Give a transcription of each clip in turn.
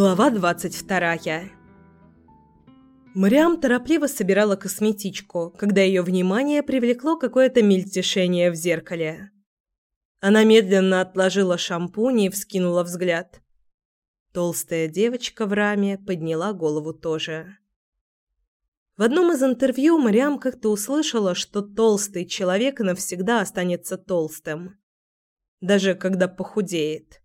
Глава двадцать вторая. Мариам торопливо собирала косметичку, когда ее внимание привлекло какое-то мельтешение в зеркале. Она медленно отложила шампунь и вскинула взгляд. Толстая девочка в раме подняла голову тоже. В одном из интервью Мариам как-то услышала, что толстый человек навсегда останется толстым, даже когда похудеет.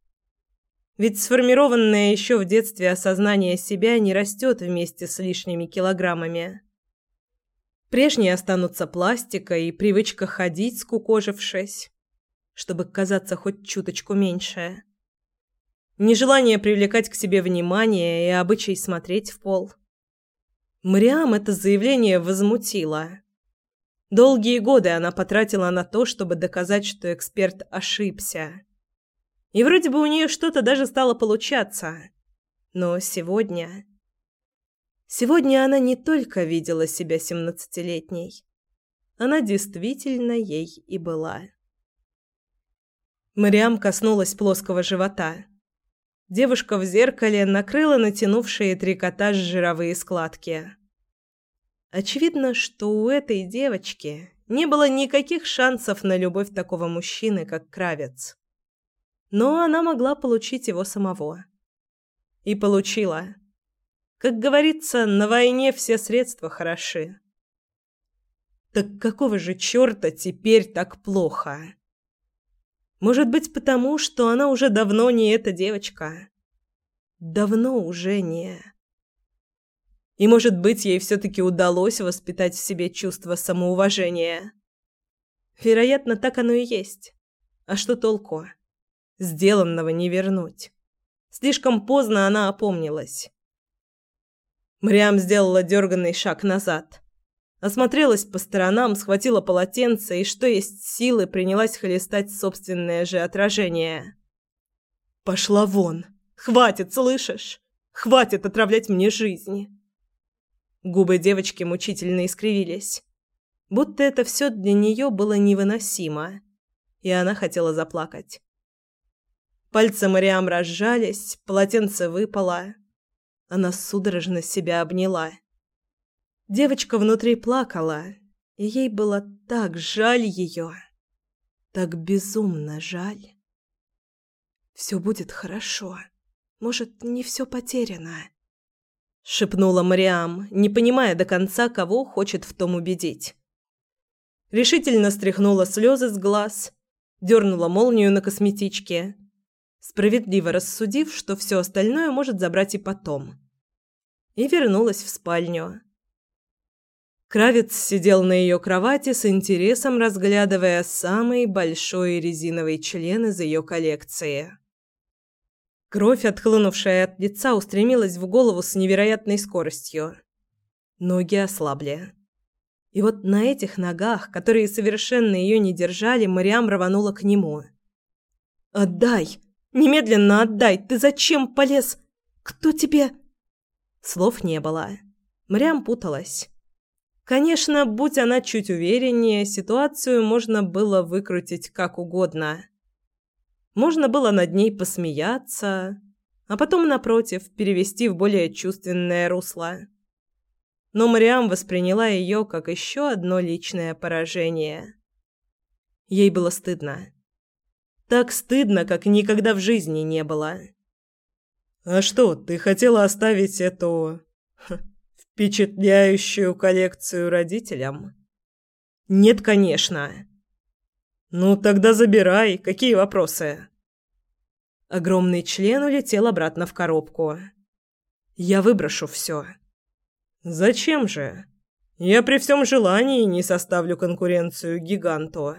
Ведь сформированное еще в детстве осознание себя не растет вместе с лишними килограммами. Прежние останутся пластика и привычка ходить, скукожившись, чтобы казаться хоть чуточку меньше. Нежелание привлекать к себе внимание и обычай смотреть в пол. Мариам это заявление возмутило. Долгие годы она потратила на то, чтобы доказать, что эксперт ошибся и вроде бы у нее что-то даже стало получаться. Но сегодня... Сегодня она не только видела себя семнадцатилетней. Она действительно ей и была. Мариам коснулась плоского живота. Девушка в зеркале накрыла натянувшие трикотаж жировые складки. Очевидно, что у этой девочки не было никаких шансов на любовь такого мужчины, как Кравец но она могла получить его самого. И получила. Как говорится, на войне все средства хороши. Так какого же чёрта теперь так плохо? Может быть, потому, что она уже давно не эта девочка. Давно уже не. И, может быть, ей все-таки удалось воспитать в себе чувство самоуважения. Вероятно, так оно и есть. А что толку? Сделанного не вернуть. Слишком поздно она опомнилась. Мрям сделала дерганный шаг назад. Осмотрелась по сторонам, схватила полотенце и, что есть силы, принялась хлестать собственное же отражение. «Пошла вон! Хватит, слышишь? Хватит отравлять мне жизнь!» Губы девочки мучительно искривились. Будто это все для нее было невыносимо, и она хотела заплакать. Пальцы Мариам разжались, полотенце выпало. Она судорожно себя обняла. Девочка внутри плакала, и ей было так жаль ее. Так безумно жаль. «Все будет хорошо. Может, не все потеряно», — шепнула Мариам, не понимая до конца, кого хочет в том убедить. Решительно стряхнула слезы с глаз, дернула молнию на косметичке справедливо рассудив, что все остальное может забрать и потом. И вернулась в спальню. Кравец сидел на ее кровати с интересом, разглядывая самый большой резиновый член из ее коллекции. Кровь, отхлынувшая от лица, устремилась в голову с невероятной скоростью. Ноги ослабли. И вот на этих ногах, которые совершенно ее не держали, Мариам рванула к нему. «Отдай!» Немедленно отдай! Ты зачем полез? Кто тебе...» Слов не было. Мрям путалась. Конечно, будь она чуть увереннее, ситуацию можно было выкрутить как угодно. Можно было над ней посмеяться, а потом, напротив, перевести в более чувственное русло. Но Мариам восприняла ее как еще одно личное поражение. Ей было стыдно. Так стыдно, как никогда в жизни не было. А что, ты хотела оставить эту впечатляющую коллекцию родителям? Нет, конечно. Ну тогда забирай, какие вопросы? Огромный член улетел обратно в коробку. Я выброшу все. Зачем же? Я при всем желании не составлю конкуренцию гиганту.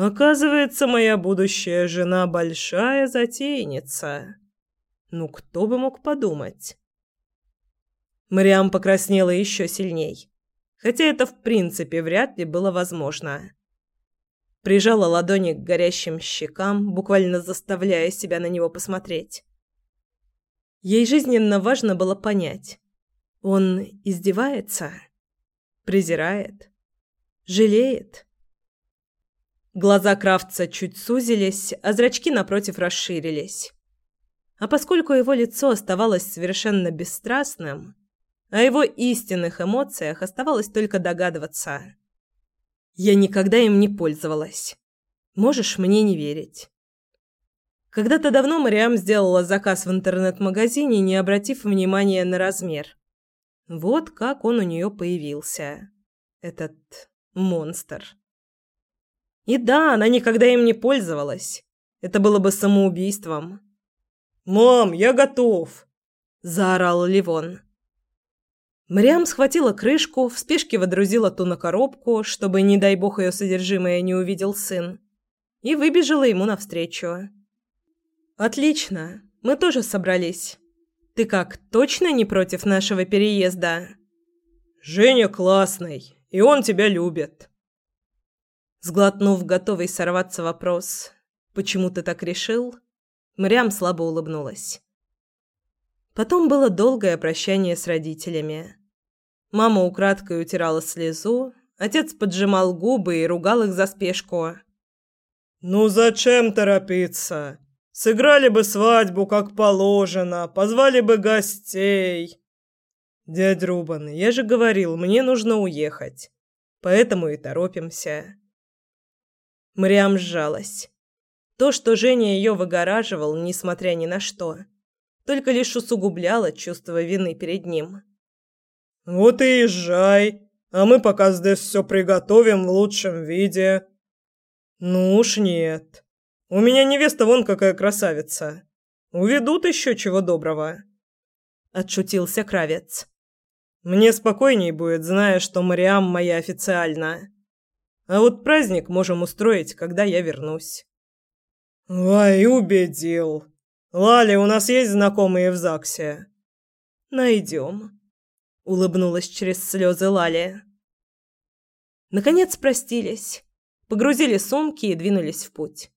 Оказывается, моя будущая жена большая затейница. Ну, кто бы мог подумать? Мариам покраснела еще сильней, хотя это в принципе вряд ли было возможно. Прижала ладони к горящим щекам, буквально заставляя себя на него посмотреть. Ей жизненно важно было понять, он издевается, презирает, жалеет Глаза Крафтса чуть сузились, а зрачки напротив расширились. А поскольку его лицо оставалось совершенно бесстрастным, о его истинных эмоциях оставалось только догадываться. Я никогда им не пользовалась. Можешь мне не верить. Когда-то давно Мариам сделала заказ в интернет-магазине, не обратив внимания на размер. Вот как он у нее появился. Этот монстр. И да, она никогда им не пользовалась. Это было бы самоубийством. «Мам, я готов!» – заорал Ливон. Мариам схватила крышку, в спешке водрузила ту на коробку, чтобы, не дай бог, ее содержимое не увидел сын, и выбежала ему навстречу. «Отлично, мы тоже собрались. Ты как, точно не против нашего переезда?» «Женя классный, и он тебя любит». Сглотнув готовый сорваться вопрос «Почему ты так решил?» Мариам слабо улыбнулась. Потом было долгое прощание с родителями. Мама украдкой утирала слезу, отец поджимал губы и ругал их за спешку. «Ну зачем торопиться? Сыграли бы свадьбу как положено, позвали бы гостей». «Дядь Рубан, я же говорил, мне нужно уехать, поэтому и торопимся». Мариам сжалась. То, что Женя ее выгораживал, несмотря ни на что, только лишь усугубляло чувство вины перед ним. «Вот и езжай, а мы пока здесь все приготовим в лучшем виде». «Ну уж нет. У меня невеста вон какая красавица. Уведут еще чего доброго». Отшутился Кравец. «Мне спокойней будет, зная, что Мариам моя официально. А вот праздник можем устроить, когда я вернусь». «Ой, убедил. Лали, у нас есть знакомые в ЗАГСе?» «Найдем» улыбнулась через слезы Лали. Наконец простились, погрузили сумки и двинулись в путь.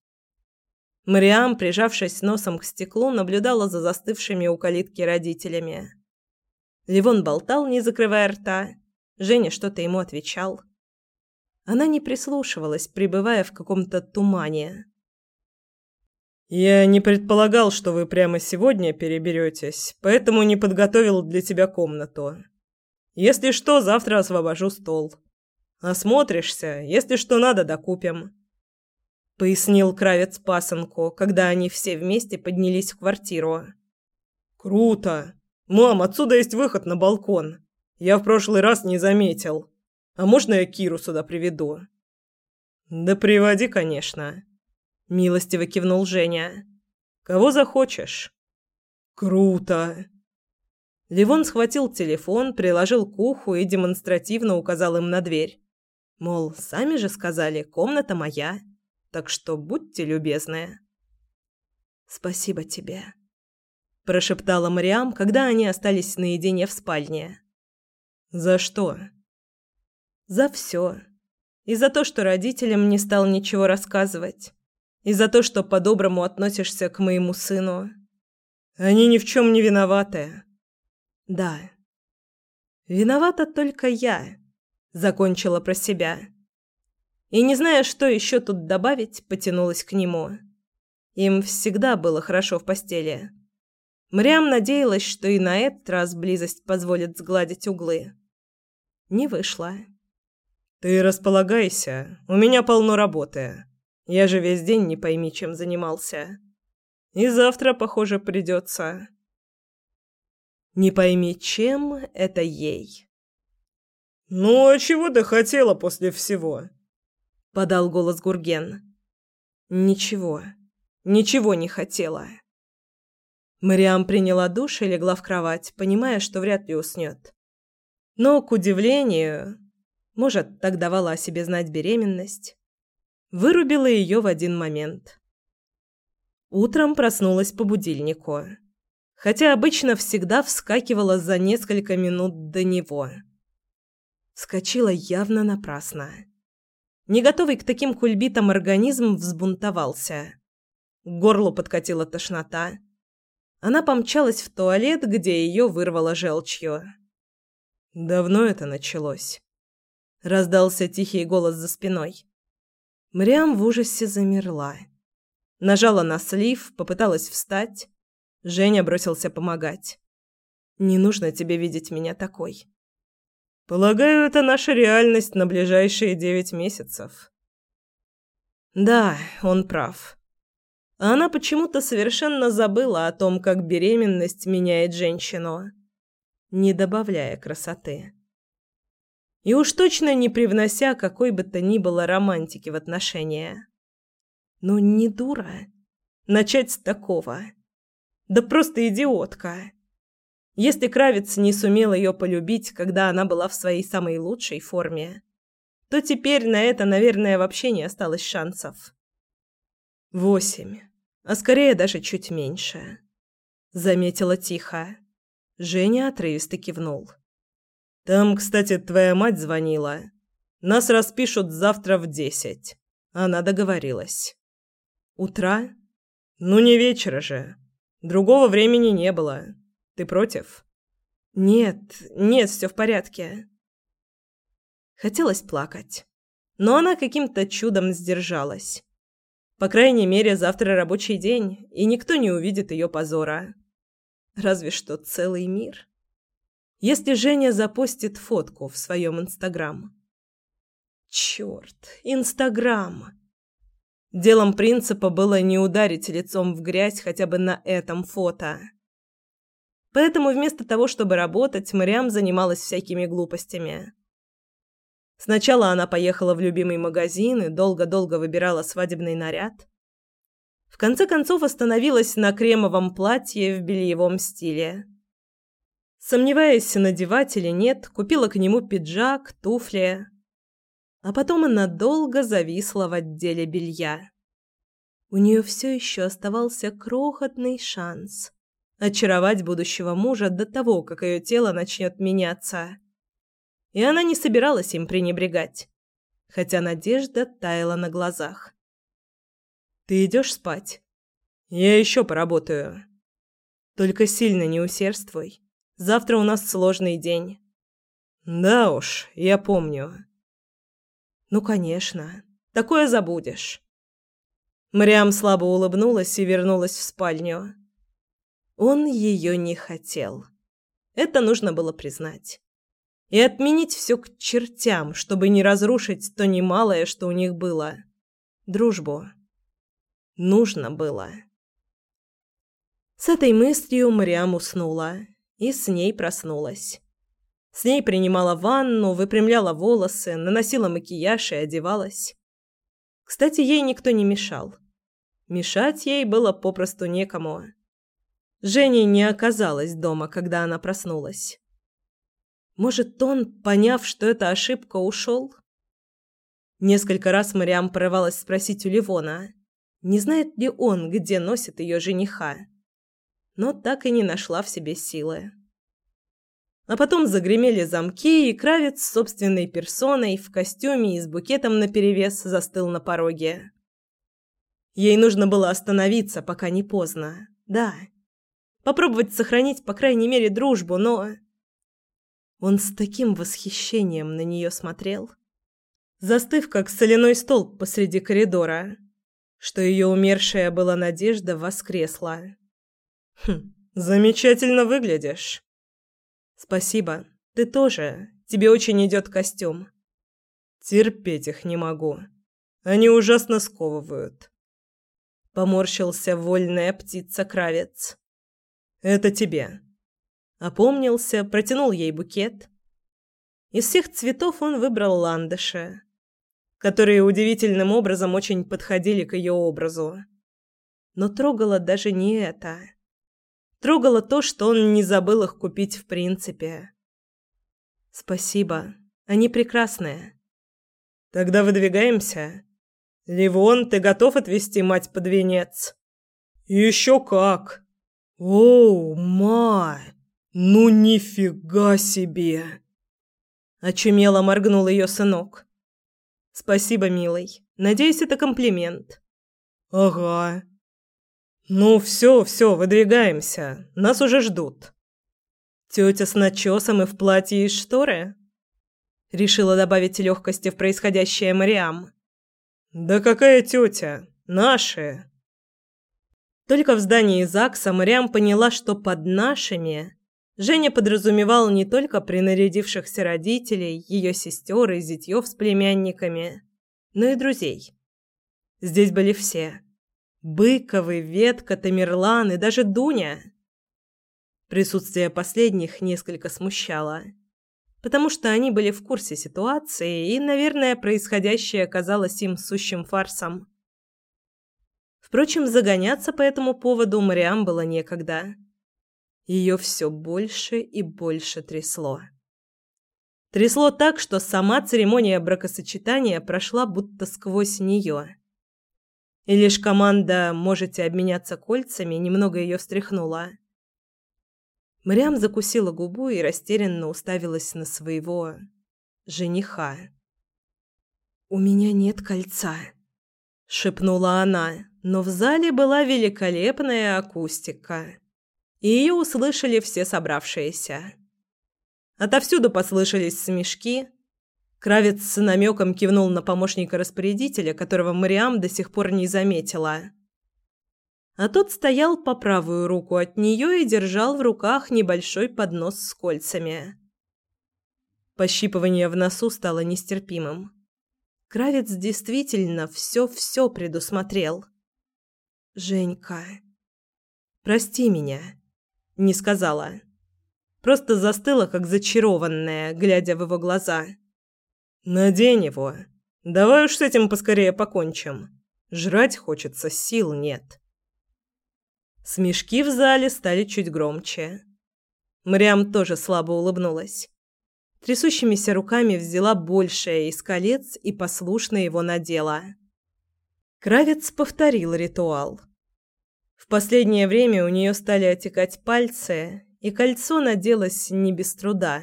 Мариам, прижавшись носом к стеклу, наблюдала за застывшими у калитки родителями. Ливон болтал, не закрывая рта. Женя что-то ему отвечал. Она не прислушивалась, пребывая в каком-то тумане. «Я не предполагал, что вы прямо сегодня переберетесь, поэтому не подготовил для тебя комнату. Если что, завтра освобожу стол. Осмотришься, если что надо, докупим. Пояснил Кравец пасынку, когда они все вместе поднялись в квартиру. Круто. Мам, отсюда есть выход на балкон. Я в прошлый раз не заметил. А можно я Киру сюда приведу? Да приводи, конечно. Милостиво кивнул Женя. Кого захочешь. Круто. Ливон схватил телефон, приложил к уху и демонстративно указал им на дверь. Мол, сами же сказали, комната моя, так что будьте любезны. «Спасибо тебе», – прошептала Мариам, когда они остались наедине в спальне. «За что?» «За все. И за то, что родителям не стал ничего рассказывать. И за то, что по-доброму относишься к моему сыну. Они ни в чем не виноваты. Да. Виновата только я, закончила про себя. И не зная, что еще тут добавить, потянулась к нему. Им всегда было хорошо в постели. Мрям надеялась, что и на этот раз близость позволит сгладить углы. Не вышло. «Ты располагайся, у меня полно работы. Я же весь день не пойми, чем занимался. И завтра, похоже, придется. Не пойми, чем это ей. «Ну, а чего ты хотела после всего?» — подал голос Гурген. «Ничего. Ничего не хотела». Мариам приняла душ и легла в кровать, понимая, что вряд ли уснет. Но, к удивлению, может, так давала о себе знать беременность, вырубила ее в один момент. Утром проснулась по будильнику хотя обычно всегда вскакивала за несколько минут до него. Вскочила явно напрасно. Не готовый к таким кульбитам организм взбунтовался. К горлу подкатила тошнота. Она помчалась в туалет, где ее вырвало желчью. Давно это началось. Раздался тихий голос за спиной. Мрям в ужасе замерла. Нажала на слив, попыталась встать, Женя бросился помогать. «Не нужно тебе видеть меня такой». «Полагаю, это наша реальность на ближайшие девять месяцев». Да, он прав. А она почему-то совершенно забыла о том, как беременность меняет женщину, не добавляя красоты. И уж точно не привнося какой бы то ни было романтики в отношения. Ну не дура. Начать с такого. Да просто идиотка. Если Кравец не сумел ее полюбить, когда она была в своей самой лучшей форме, то теперь на это, наверное, вообще не осталось шансов. Восемь. А скорее даже чуть меньше. Заметила тихо. Женя отрывисто кивнул. «Там, кстати, твоя мать звонила. Нас распишут завтра в десять. Она договорилась». «Утра?» «Ну, не вечера же. Другого времени не было. Ты против?» «Нет, нет, все в порядке». Хотелось плакать, но она каким-то чудом сдержалась. По крайней мере, завтра рабочий день, и никто не увидит ее позора. Разве что целый мир. Если Женя запостит фотку в своем Инстаграм. Черт, Инстаграм! Делом принципа было не ударить лицом в грязь хотя бы на этом фото. Поэтому вместо того, чтобы работать, Мариам занималась всякими глупостями. Сначала она поехала в любимый магазин и долго-долго выбирала свадебный наряд. В конце концов остановилась на кремовом платье в бельевом стиле. Сомневаясь, надевать или нет, купила к нему пиджак, туфли, а потом она долго зависла в отделе белья. У нее все еще оставался крохотный шанс очаровать будущего мужа до того, как ее тело начнет меняться. И она не собиралась им пренебрегать, хотя надежда таяла на глазах. «Ты идешь спать?» «Я еще поработаю». «Только сильно не усердствуй. Завтра у нас сложный день». «Да уж, я помню». Ну, конечно. Такое забудешь. Мариам слабо улыбнулась и вернулась в спальню. Он ее не хотел. Это нужно было признать. И отменить все к чертям, чтобы не разрушить то немалое, что у них было. Дружбу. Нужно было. С этой мыслью Мариам уснула и с ней проснулась. С ней принимала ванну, выпрямляла волосы, наносила макияж и одевалась. Кстати, ей никто не мешал. Мешать ей было попросту некому. Женя не оказалась дома, когда она проснулась. Может, он, поняв, что это ошибка, ушел? Несколько раз Мариам порывалась спросить у Ливона, не знает ли он, где носит ее жениха, но так и не нашла в себе силы. А потом загремели замки, и Кравец собственной персоной в костюме и с букетом наперевес застыл на пороге. Ей нужно было остановиться, пока не поздно. Да. Попробовать сохранить, по крайней мере, дружбу, но... Он с таким восхищением на нее смотрел, застыв, как соляной столб посреди коридора, что ее умершая была надежда воскресла. «Хм, замечательно выглядишь». Спасибо. Ты тоже. Тебе очень идет костюм. Терпеть их не могу. Они ужасно сковывают. Поморщился вольная птица-кравец. Это тебе. Опомнился, протянул ей букет. Из всех цветов он выбрал ландыши, которые удивительным образом очень подходили к ее образу. Но трогало даже не это. Трогало то, что он не забыл их купить в принципе. «Спасибо. Они прекрасные». «Тогда выдвигаемся. Ливон, ты готов отвезти мать под венец?» «Еще как!» «Оу, ма! Ну нифига себе!» Очумело моргнул ее сынок. «Спасибо, милый. Надеюсь, это комплимент». «Ага. «Ну все, все, выдвигаемся. Нас уже ждут». «Тетя с начесом и в платье из шторы?» Решила добавить легкости в происходящее Мариам. «Да какая тетя? Наши!» Только в здании ЗАГСа Мариам поняла, что под «нашими» Женя подразумевал не только принарядившихся родителей, ее сестер и зятьев с племянниками, но и друзей. Здесь были все. Быковы, Ветка, Тамерлан и даже Дуня. Присутствие последних несколько смущало, потому что они были в курсе ситуации, и, наверное, происходящее казалось им сущим фарсом. Впрочем, загоняться по этому поводу Мариам было некогда. Ее все больше и больше трясло. Трясло так, что сама церемония бракосочетания прошла будто сквозь нее. И лишь команда «можете обменяться кольцами» немного ее встряхнула. Мариам закусила губу и растерянно уставилась на своего жениха. «У меня нет кольца», — шепнула она, но в зале была великолепная акустика и ее услышали все собравшиеся. Отовсюду послышались смешки. Кравец с намеком кивнул на помощника распорядителя, которого Мариам до сих пор не заметила. А тот стоял по правую руку от нее и держал в руках небольшой поднос с кольцами. Пощипывание в носу стало нестерпимым. Кравец действительно все-все предусмотрел. «Женька, прости меня». Не сказала. Просто застыла, как зачарованная, глядя в его глаза. «Надень его. Давай уж с этим поскорее покончим. Жрать хочется, сил нет». Смешки в зале стали чуть громче. Мариам тоже слабо улыбнулась. Трясущимися руками взяла большее из колец и послушно его надела. Кравец повторил ритуал. В последнее время у нее стали отекать пальцы, и кольцо наделось не без труда.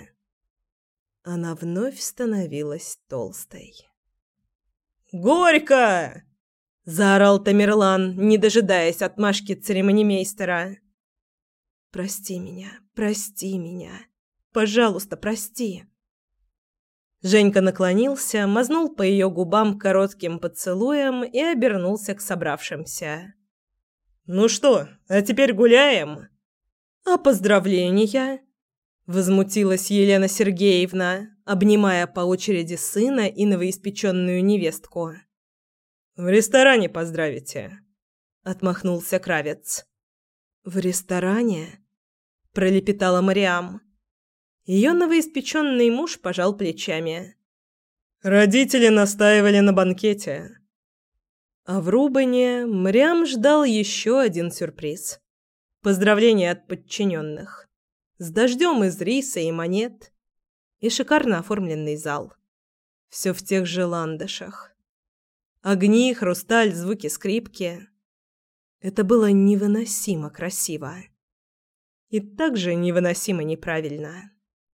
Она вновь становилась толстой. «Горько!» – заорал Тамерлан, не дожидаясь отмашки церемонимейстера. «Прости меня, прости меня. Пожалуйста, прости». Женька наклонился, мазнул по ее губам коротким поцелуем и обернулся к собравшимся. «Ну что, а теперь гуляем?» «А поздравления?» Возмутилась Елена Сергеевна, обнимая по очереди сына и новоиспеченную невестку. «В ресторане поздравите», — отмахнулся Кравец. «В ресторане?» — пролепетала Мариам. Ее новоиспеченный муж пожал плечами. «Родители настаивали на банкете. А в Рубане Мрям ждал еще один сюрприз. Поздравление от подчиненных. С дождем из риса и монет. И шикарно оформленный зал. Все в тех же ландышах. Огни, хрусталь, звуки скрипки. Это было невыносимо красиво. И также невыносимо неправильно.